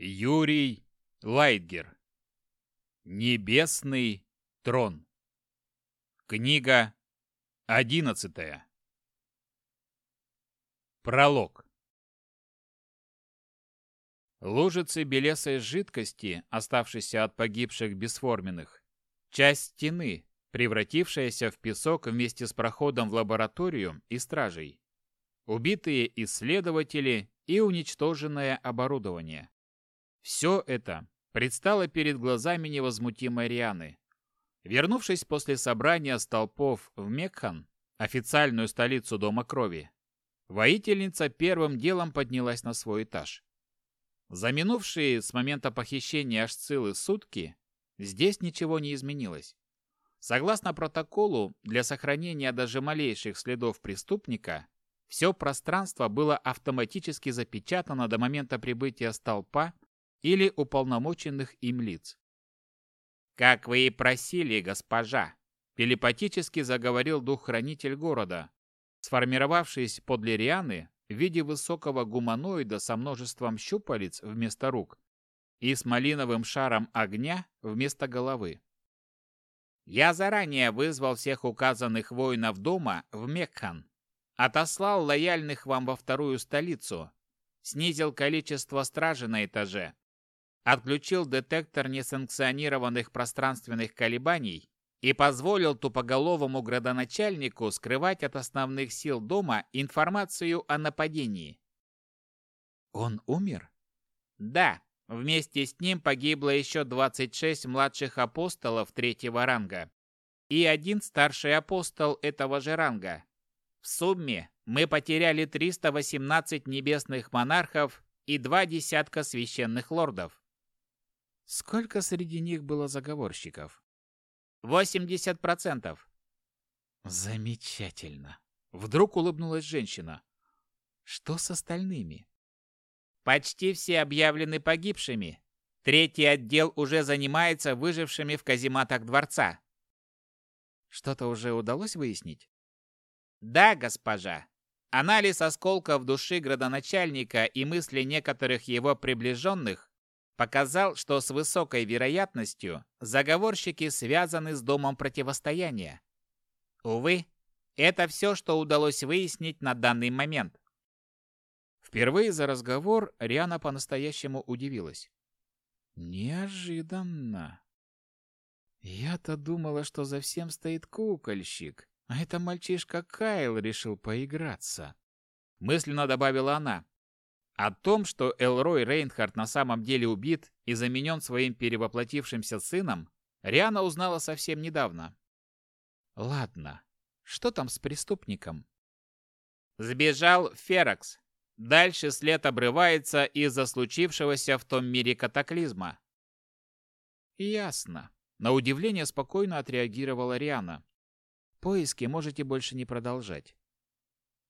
Юрий Лайтгер. Небесный трон. Книга одиннадцатая. Пролог. Лужицы белесой жидкости, оставшейся от погибших бесформенных, часть стены, превратившаяся в песок вместе с проходом в лабораторию и стражей, убитые исследователи и уничтоженное оборудование. Все это предстало перед глазами невозмутимой Рианы. Вернувшись после собрания столпов в Мекхан, официальную столицу Дома Крови, воительница первым делом поднялась на свой этаж. За минувшие с момента похищения Ашцилы сутки здесь ничего не изменилось. Согласно протоколу, для сохранения даже малейших следов преступника, все пространство было автоматически запечатано до момента прибытия столпа или уполномоченных им лиц. «Как вы и просили, госпожа!» телепатически заговорил дух-хранитель города, сформировавшись под Лирианы в виде высокого гуманоида со множеством щупалец вместо рук и с малиновым шаром огня вместо головы. «Я заранее вызвал всех указанных воинов дома в Мекхан, отослал лояльных вам во вторую столицу, снизил количество стражи на этаже, отключил детектор несанкционированных пространственных колебаний и позволил тупоголовому градоначальнику скрывать от основных сил дома информацию о нападении. Он умер? Да, вместе с ним погибло еще 26 младших апостолов третьего ранга и один старший апостол этого же ранга. В сумме мы потеряли 318 небесных монархов и два десятка священных лордов. Сколько среди них было заговорщиков? 80%. Замечательно. Вдруг улыбнулась женщина. Что с остальными? Почти все объявлены погибшими. Третий отдел уже занимается выжившими в казематах дворца. Что-то уже удалось выяснить? Да, госпожа. Анализ осколков души градоначальника и мысли некоторых его приближенных показал, что с высокой вероятностью заговорщики связаны с домом противостояния. Увы, это все, что удалось выяснить на данный момент. Впервые за разговор Риана по-настоящему удивилась. Неожиданно. Я-то думала, что за всем стоит кукольщик, а это мальчишка Кайл решил поиграться. Мысленно добавила она, о том, что Элрой Рейнхард на самом деле убит и заменен своим перевоплотившимся сыном, Риана узнала совсем недавно. Ладно, что там с преступником? Сбежал Феракс. Дальше след обрывается из-за случившегося в том мире катаклизма. Ясно. На удивление спокойно отреагировала Риана. Поиски можете больше не продолжать.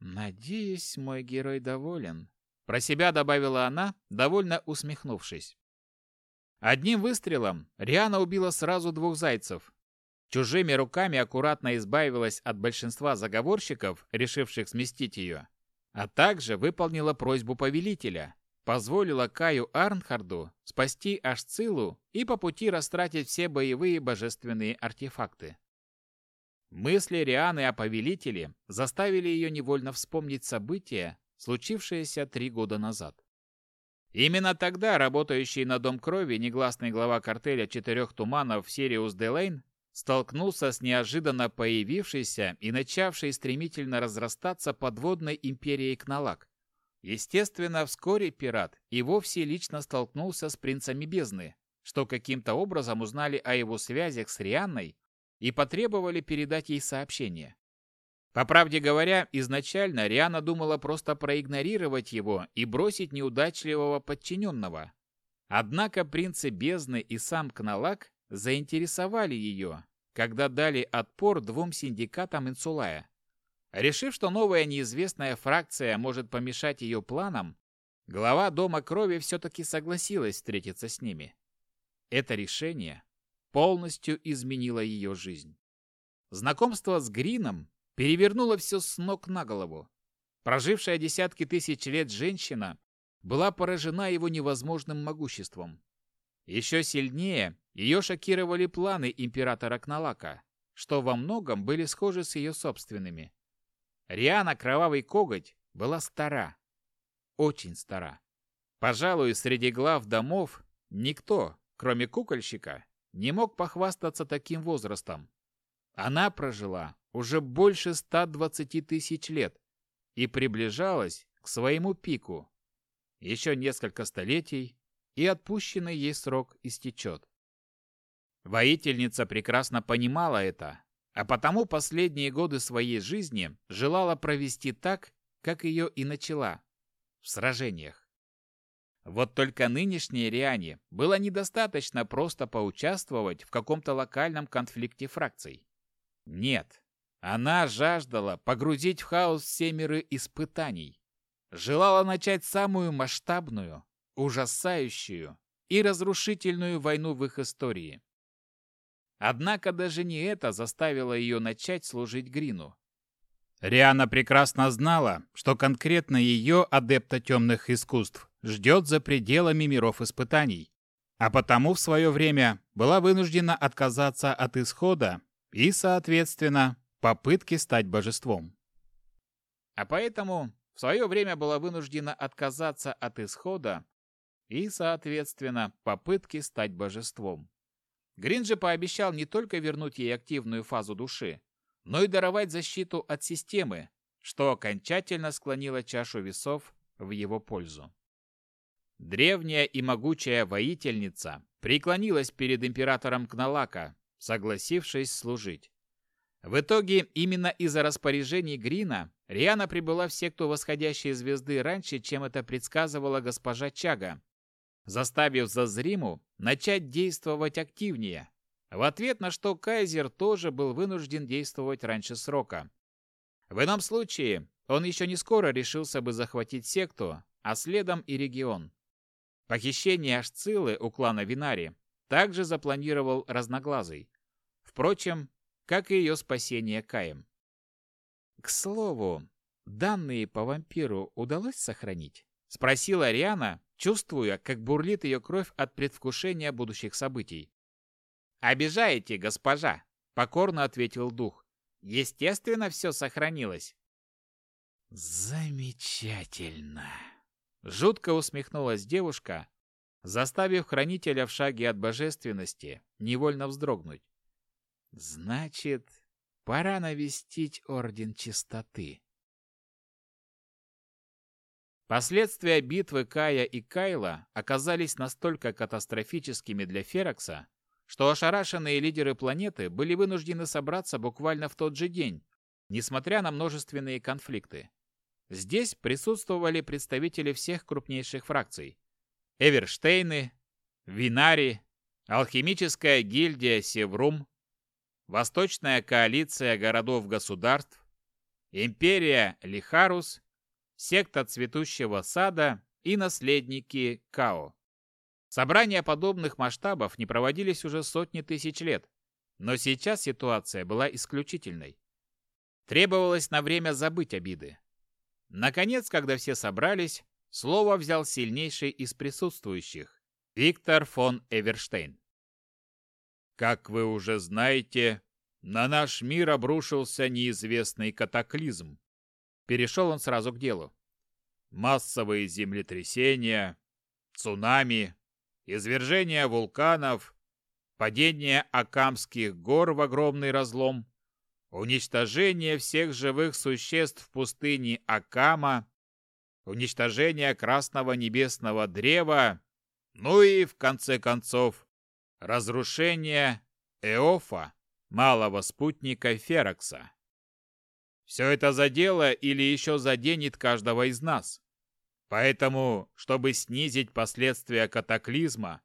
Надеюсь, мой герой доволен. Про себя добавила она, довольно усмехнувшись. Одним выстрелом Риана убила сразу двух зайцев. Чужими руками аккуратно избавилась от большинства заговорщиков, решивших сместить ее, а также выполнила просьбу повелителя, позволила Каю Арнхарду спасти Ашцилу и по пути растратить все боевые божественные артефакты. Мысли Рианы о повелителе заставили ее невольно вспомнить события, случившееся три года назад. Именно тогда работающий на Дом Крови негласный глава картеля Четырех Туманов Сириус Делейн столкнулся с неожиданно появившейся и начавшей стремительно разрастаться подводной империей Кналак. Естественно, вскоре пират и вовсе лично столкнулся с принцами бездны, что каким-то образом узнали о его связях с Рианной и потребовали передать ей сообщение. По правде говоря, изначально Риана думала просто проигнорировать его и бросить неудачливого подчиненного. Однако принцы бездны и сам Кналак заинтересовали ее, когда дали отпор двум синдикатам Инсулая. Решив, что новая неизвестная фракция может помешать ее планам, глава Дома Крови все-таки согласилась встретиться с ними. Это решение полностью изменило ее жизнь. Знакомство с Грином перевернула все с ног на голову. Прожившая десятки тысяч лет женщина была поражена его невозможным могуществом. Еще сильнее ее шокировали планы императора Кналака, что во многом были схожи с ее собственными. Риана Кровавый Коготь была стара, очень стара. Пожалуй, среди глав домов никто, кроме кукольщика, не мог похвастаться таким возрастом. Она прожила уже больше 120 тысяч лет и приближалась к своему пику. Еще несколько столетий, и отпущенный ей срок истечет. Воительница прекрасно понимала это, а потому последние годы своей жизни желала провести так, как ее и начала – в сражениях. Вот только нынешней Риане было недостаточно просто поучаствовать в каком-то локальном конфликте фракций. Нет, она жаждала погрузить в хаос все миры испытаний. Желала начать самую масштабную, ужасающую и разрушительную войну в их истории. Однако даже не это заставило ее начать служить Грину. Риана прекрасно знала, что конкретно ее, адепта темных искусств, ждет за пределами миров испытаний, а потому в свое время была вынуждена отказаться от исхода и, соответственно, попытки стать божеством. А поэтому в свое время была вынуждена отказаться от исхода и, соответственно, попытки стать божеством. Грин же пообещал не только вернуть ей активную фазу души, но и даровать защиту от системы, что окончательно склонило чашу весов в его пользу. Древняя и могучая воительница преклонилась перед императором Кналака, согласившись служить. В итоге, именно из-за распоряжений Грина, Риана прибыла в секту восходящей звезды раньше, чем это предсказывала госпожа Чага, заставив Зазриму начать действовать активнее, в ответ на что Кайзер тоже был вынужден действовать раньше срока. В ином случае он еще не скоро решился бы захватить секту, а следом и регион. Похищение Ашцилы у клана Винари также запланировал Разноглазый. Впрочем, как и ее спасение Каем. К слову, данные по вампиру удалось сохранить? Спросила Риана, чувствуя, как бурлит ее кровь от предвкушения будущих событий. «Обижаете, госпожа!» — покорно ответил дух. «Естественно, все сохранилось». «Замечательно!» Жутко усмехнулась девушка, заставив хранителя в шаге от божественности невольно вздрогнуть. «Значит, пора навестить Орден Чистоты». Последствия битвы Кая и Кайла оказались настолько катастрофическими для Ферокса, что ошарашенные лидеры планеты были вынуждены собраться буквально в тот же день, несмотря на множественные конфликты. Здесь присутствовали представители всех крупнейших фракций. Эверштейны, Винари, Алхимическая гильдия Севрум, Восточная коалиция городов-государств, Империя Лихарус секта цветущего сада и наследники Као. Собрания подобных масштабов не проводились уже сотни тысяч лет, но сейчас ситуация была исключительной. Требовалось на время забыть обиды. Наконец, когда все собрались, слово взял сильнейший из присутствующих – Виктор фон Эверштейн. Как вы уже знаете, на наш мир обрушился неизвестный катаклизм, Перешел он сразу к делу. Массовые землетрясения, цунами, извержение вулканов, падение Акамских гор в огромный разлом, уничтожение всех живых существ в пустыне Акама, уничтожение Красного Небесного Древа, ну и, в конце концов, разрушение Эофа, малого спутника Ферокса. Все это задело или еще заденет каждого из нас. Поэтому, чтобы снизить последствия катаклизма,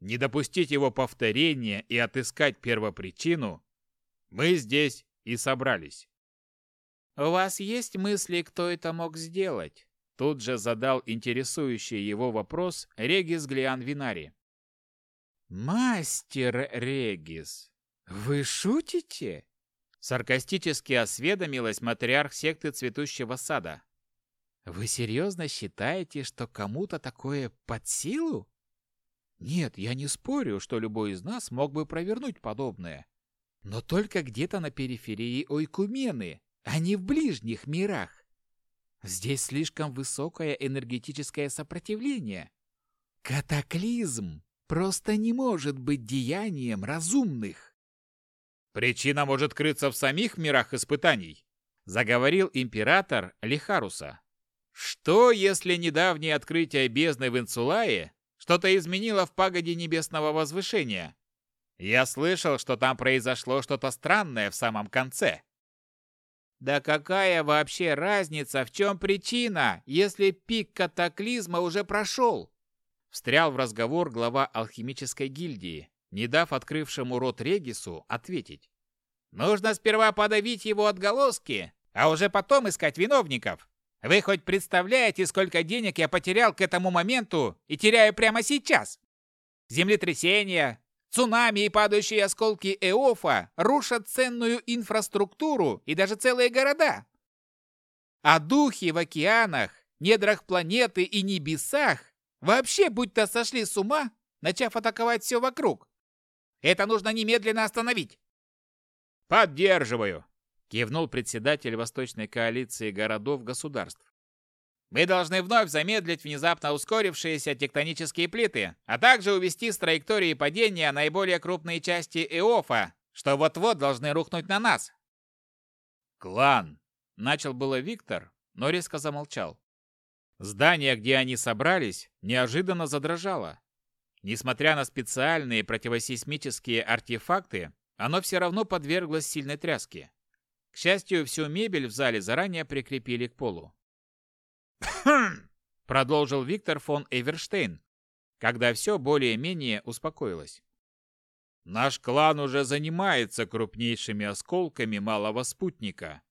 не допустить его повторения и отыскать первопричину, мы здесь и собрались. «У вас есть мысли, кто это мог сделать?» Тут же задал интересующий его вопрос Регис Глиан Винари. «Мастер Регис, вы шутите?» Саркастически осведомилась матриарх секты цветущего сада. Вы серьезно считаете, что кому-то такое под силу? Нет, я не спорю, что любой из нас мог бы провернуть подобное. Но только где-то на периферии Ойкумены, а не в ближних мирах. Здесь слишком высокое энергетическое сопротивление. Катаклизм просто не может быть деянием разумных. Причина может крыться в самих мирах испытаний, заговорил император Лихаруса. Что, если недавнее открытие бездны в Инсулае что-то изменило в пагоде небесного возвышения? Я слышал, что там произошло что-то странное в самом конце. Да какая вообще разница, в чем причина, если пик катаклизма уже прошел? Встрял в разговор глава алхимической гильдии, не дав открывшему рот Регису ответить. Нужно сперва подавить его отголоски, а уже потом искать виновников. Вы хоть представляете, сколько денег я потерял к этому моменту и теряю прямо сейчас? Землетрясения, цунами и падающие осколки Эофа рушат ценную инфраструктуру и даже целые города. А духи в океанах, недрах планеты и небесах вообще будто сошли с ума, начав атаковать все вокруг. Это нужно немедленно остановить. Поддерживаю, кивнул председатель Восточной коалиции городов-государств. Мы должны вновь замедлить внезапно ускорившиеся тектонические плиты, а также увести с траектории падения наиболее крупные части Эофа, что вот-вот должны рухнуть на нас. Клан, начал было Виктор, но резко замолчал. Здание, где они собрались, неожиданно задрожало. Несмотря на специальные противосейсмические артефакты, оно все равно подверглось сильной тряске. К счастью, всю мебель в зале заранее прикрепили к полу. «Хм!» — продолжил Виктор фон Эверштейн, когда все более-менее успокоилось. Наш клан уже занимается крупнейшими осколками малого спутника,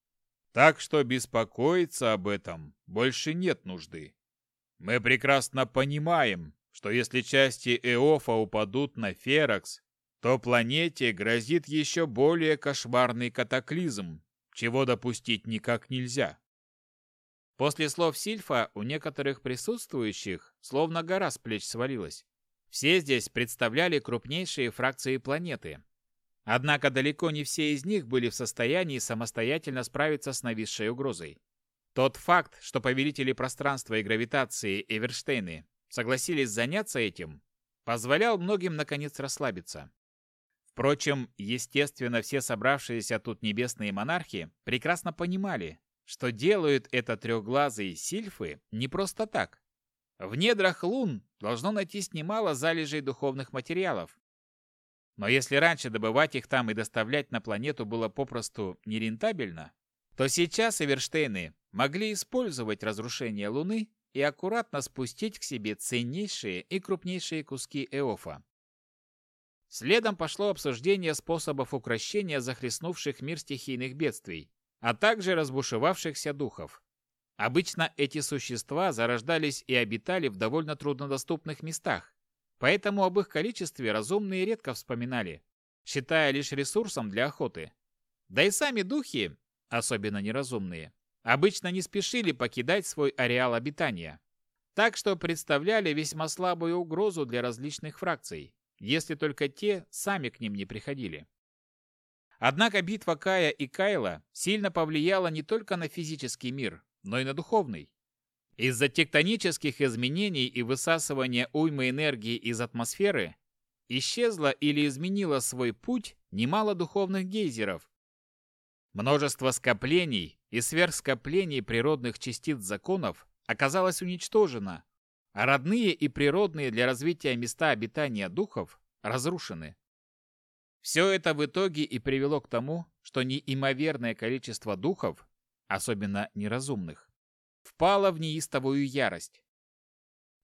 так что беспокоиться об этом больше нет нужды. Мы прекрасно понимаем, что если части Эофа упадут на Феракс, то планете грозит еще более кошмарный катаклизм, чего допустить никак нельзя. После слов Сильфа у некоторых присутствующих словно гора с плеч свалилась. Все здесь представляли крупнейшие фракции планеты. Однако далеко не все из них были в состоянии самостоятельно справиться с нависшей угрозой. Тот факт, что повелители пространства и гравитации Эверштейны согласились заняться этим, позволял многим наконец расслабиться. Впрочем, естественно, все собравшиеся тут небесные монархи прекрасно понимали, что делают это трехглазые сильфы не просто так. В недрах лун должно найтись немало залежей духовных материалов. Но если раньше добывать их там и доставлять на планету было попросту нерентабельно, то сейчас Эверштейны могли использовать разрушение Луны и аккуратно спустить к себе ценнейшие и крупнейшие куски Эофа. Следом пошло обсуждение способов укрощения захлестнувших мир стихийных бедствий, а также разбушевавшихся духов. Обычно эти существа зарождались и обитали в довольно труднодоступных местах, поэтому об их количестве разумные редко вспоминали, считая лишь ресурсом для охоты. Да и сами духи, особенно неразумные, обычно не спешили покидать свой ареал обитания, так что представляли весьма слабую угрозу для различных фракций если только те сами к ним не приходили. Однако битва Кая и Кайла сильно повлияла не только на физический мир, но и на духовный. Из-за тектонических изменений и высасывания уймы энергии из атмосферы исчезло или изменило свой путь немало духовных гейзеров. Множество скоплений и сверхскоплений природных частиц законов оказалось уничтожено, а родные и природные для развития места обитания духов разрушены. Все это в итоге и привело к тому, что неимоверное количество духов, особенно неразумных, впало в неистовую ярость.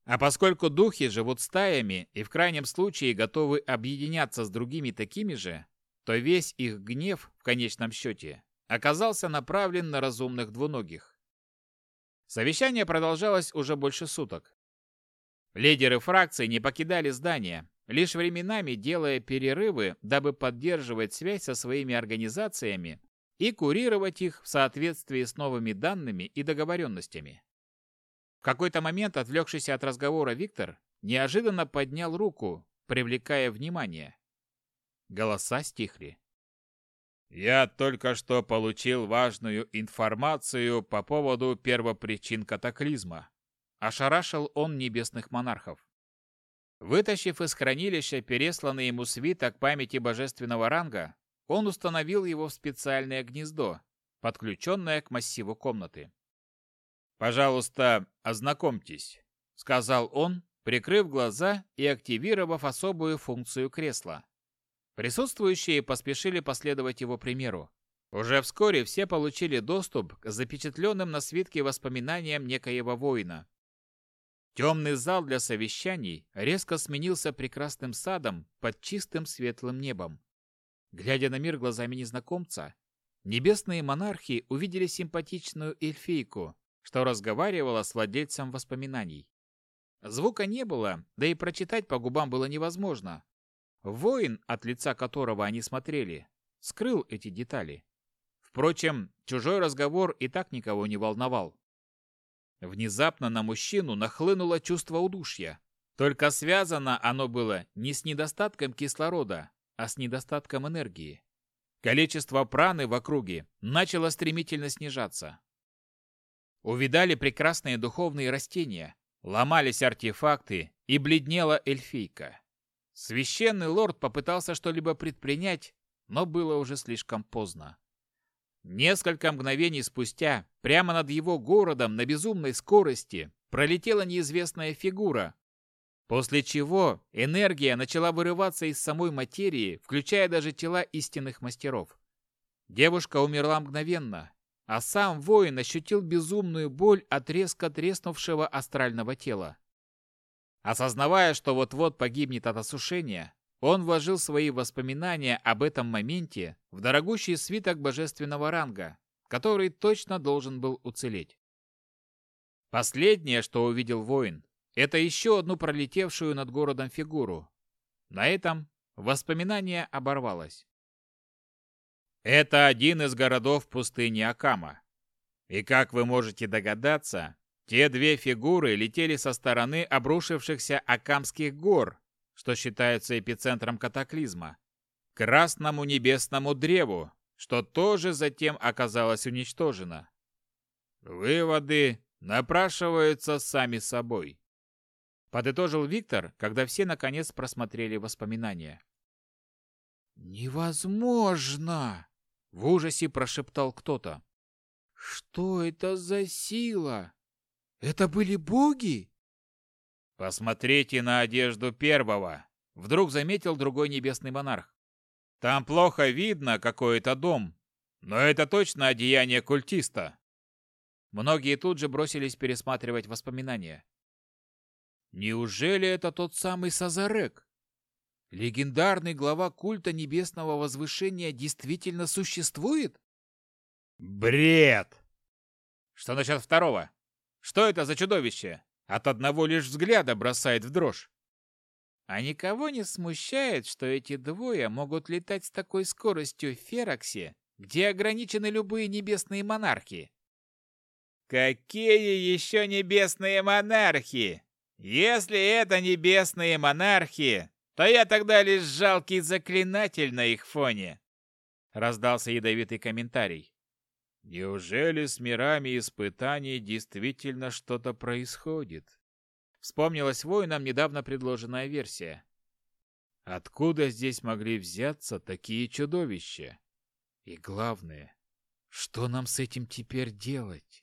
А поскольку духи живут стаями и в крайнем случае готовы объединяться с другими такими же, то весь их гнев, в конечном счете, оказался направлен на разумных двуногих. Совещание продолжалось уже больше суток. Лидеры фракций не покидали здание, лишь временами делая перерывы, дабы поддерживать связь со своими организациями и курировать их в соответствии с новыми данными и договоренностями. В какой-то момент отвлекшийся от разговора Виктор неожиданно поднял руку, привлекая внимание. Голоса стихли. «Я только что получил важную информацию по поводу первопричин катаклизма», ошарашил он небесных монархов. Вытащив из хранилища пересланный ему свиток памяти божественного ранга, он установил его в специальное гнездо, подключенное к массиву комнаты. «Пожалуйста, ознакомьтесь», — сказал он, прикрыв глаза и активировав особую функцию кресла. Присутствующие поспешили последовать его примеру. Уже вскоре все получили доступ к запечатленным на свитке воспоминаниям некоего воина. Темный зал для совещаний резко сменился прекрасным садом под чистым светлым небом. Глядя на мир глазами незнакомца, небесные монархи увидели симпатичную эльфийку, что разговаривала с владельцем воспоминаний. Звука не было, да и прочитать по губам было невозможно. Воин, от лица которого они смотрели, скрыл эти детали. Впрочем, чужой разговор и так никого не волновал. Внезапно на мужчину нахлынуло чувство удушья. Только связано оно было не с недостатком кислорода, а с недостатком энергии. Количество праны в округе начало стремительно снижаться. Увидали прекрасные духовные растения, ломались артефакты и бледнела эльфийка. Священный лорд попытался что-либо предпринять, но было уже слишком поздно. Несколько мгновений спустя, прямо над его городом на безумной скорости, пролетела неизвестная фигура, после чего энергия начала вырываться из самой материи, включая даже тела истинных мастеров. Девушка умерла мгновенно, а сам воин ощутил безумную боль от резко треснувшего астрального тела. Осознавая, что вот-вот погибнет от осушения, он вложил свои воспоминания об этом моменте в дорогущий свиток божественного ранга, который точно должен был уцелеть. Последнее, что увидел воин, это еще одну пролетевшую над городом фигуру. На этом воспоминание оборвалось. Это один из городов пустыни Акама. И как вы можете догадаться, те две фигуры летели со стороны обрушившихся Акамских гор, что считается эпицентром катаклизма, красному небесному древу, что тоже затем оказалось уничтожено. Выводы напрашиваются сами собой. Подытожил Виктор, когда все наконец просмотрели воспоминания. «Невозможно!» — в ужасе прошептал кто-то. «Что это за сила? Это были боги?» «Посмотрите на одежду первого!» Вдруг заметил другой небесный монарх. «Там плохо видно какой-то дом, но это точно одеяние культиста!» Многие тут же бросились пересматривать воспоминания. Неужели это тот самый Сазарек? Легендарный глава культа небесного возвышения действительно существует? Бред! Что насчет второго? Что это за чудовище? От одного лишь взгляда бросает в дрожь. А никого не смущает, что эти двое могут летать с такой скоростью в Фероксе, где ограничены любые небесные монархи. Какие еще небесные монархи? Если это небесные монархи, то я тогда лишь жалкий заклинатель на их фоне. Раздался ядовитый комментарий. Неужели с мирами испытаний действительно что-то происходит? Вспомнилась воинам недавно предложенная версия. Откуда здесь могли взяться такие чудовища? И главное, что нам с этим теперь делать?